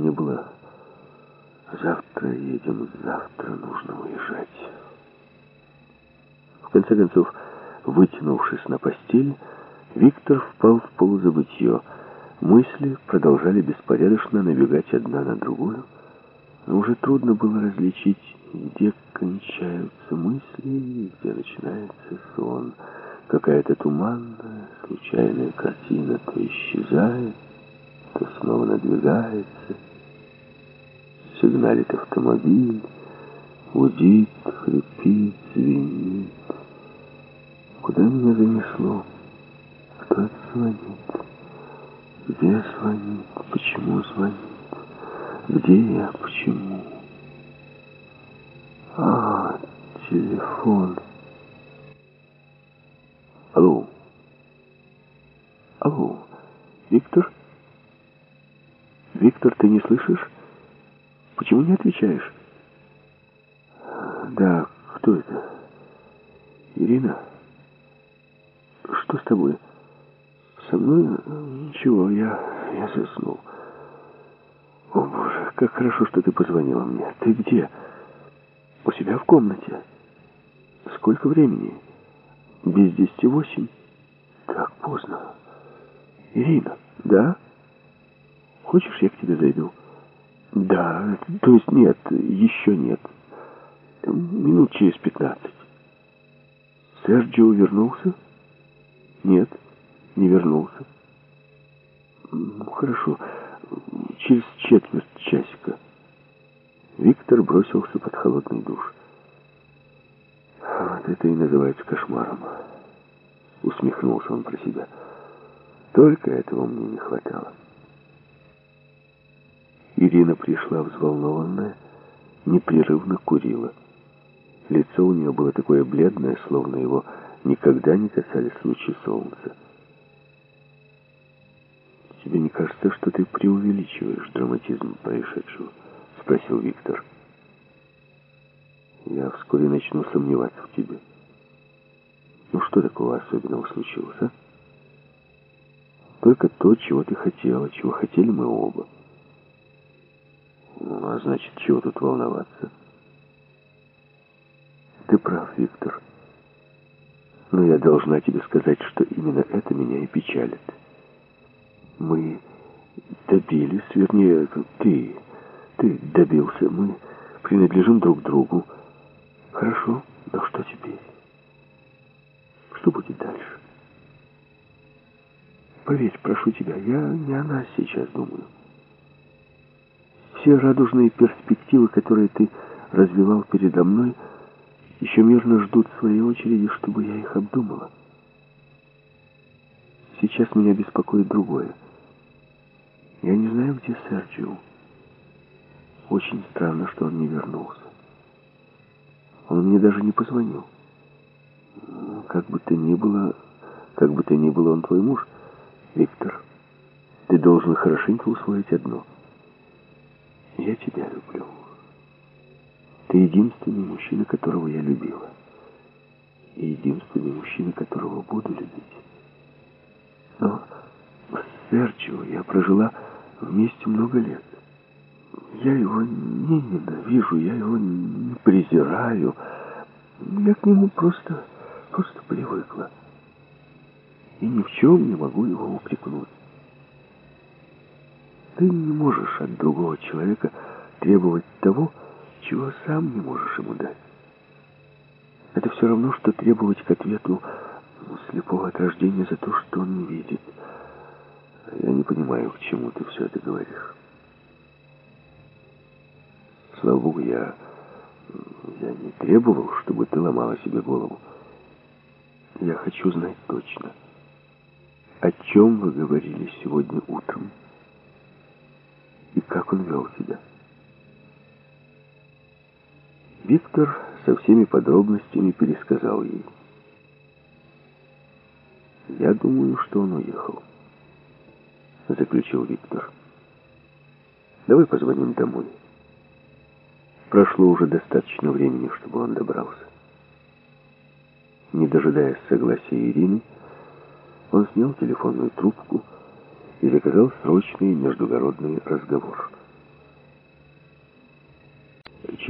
не было. Завтра едем, завтра нужно уезжать. В конце концов, вытянувшись на постель, Виктор впал в полузабытье. Мысли продолжали беспорядочно набегать одна на другую. Но уже трудно было различить, где кончаются мысли и где начинается сон. Какая-то туманная, случайная картина то исчезает, то снова надвигается. Сигналит автомобиль, гудит, хрипит, звенит. Куда меня занесло? Кто звонит? Где звонит? Почему звонит? Где я? Почему? А, телефон. Алло. Алло. Виктор? Виктор, ты не слышишь? Почему не отвечаешь? Да, кто это? Ирина? Что с тобой? Со мной ничего, я, я заснул. О, Боже, как хорошо, что ты позвонила мне. Ты где? У себя в комнате. Сколько времени? Без десяти восемь. Так поздно. Ирина, да? Хочешь, я к тебе зайду? Да, то есть нет, еще нет. Минут через пятнадцать. Серджио вернулся? Нет, не вернулся. Хорошо, через четверть часика. Виктор бросился под холодный душ. Вот это и называется кошмаром. Усмехнулся он про себя. Только этого мне не хватало. Ирина пришла взволнованная, непрерывно курила. Лицо у нее было такое бледное, словно его никогда не касались лучи солнца. «Тебе не кажется, что ты преувеличиваешь драматизм происшедшего?» — спросил Виктор. «Я вскоре начну сомневаться в тебе. Ну что такого особенного случилось, а? Только то, чего ты хотела, чего хотели мы оба. Ну, а значит, чего тут волноваться?» Ты прав, Виктор. Но я должна тебе сказать, что именно это меня и печалит. Мы добились, вернее, ты, ты добился, мы принадлежим друг другу. Хорошо, но что теперь? Что будет дальше? Поверь, прошу тебя, я не о нас сейчас думаю. Все радужные перспективы, которые ты развивал передо мной, еще мирно ждут своей очереди, чтобы я их обдумала. Сейчас меня беспокоит другое. Я не знаю, где Серджио. Очень странно, что он не вернулся. Он мне даже не позвонил. Как бы то ни было, как бы то ни было, он твой муж, Виктор. Ты должен хорошенько усвоить одно. Я тебя люблю. Ты единственный мужчина, которого я любила. И единственный мужчина, которого буду любить. Но с Серджио я прожила вместе много лет. Я его не ненавижу, я его не презираю. Я к нему просто, просто привыкла. И ни в чем не могу его упрекнуть. Ты не можешь от другого человека требовать того, чего сам не можешь ему дать. Это все равно, что требовать к ответу слепого от рождения за то, что он не видит. Я не понимаю, к чему ты все это говоришь. Слава Богу, я, я не требовал, чтобы ты ломала себе голову. Я хочу знать точно, о чем вы говорили сегодня утром как он вел себя. Виктор со всеми подробностями пересказал ей. «Я думаю, что он уехал», — заключил Виктор. «Давай позвоним домой». Прошло уже достаточно времени, чтобы он добрался. Не дожидаясь согласия Ирины, он снял телефонную трубку и заказал срочный междугородный разговор.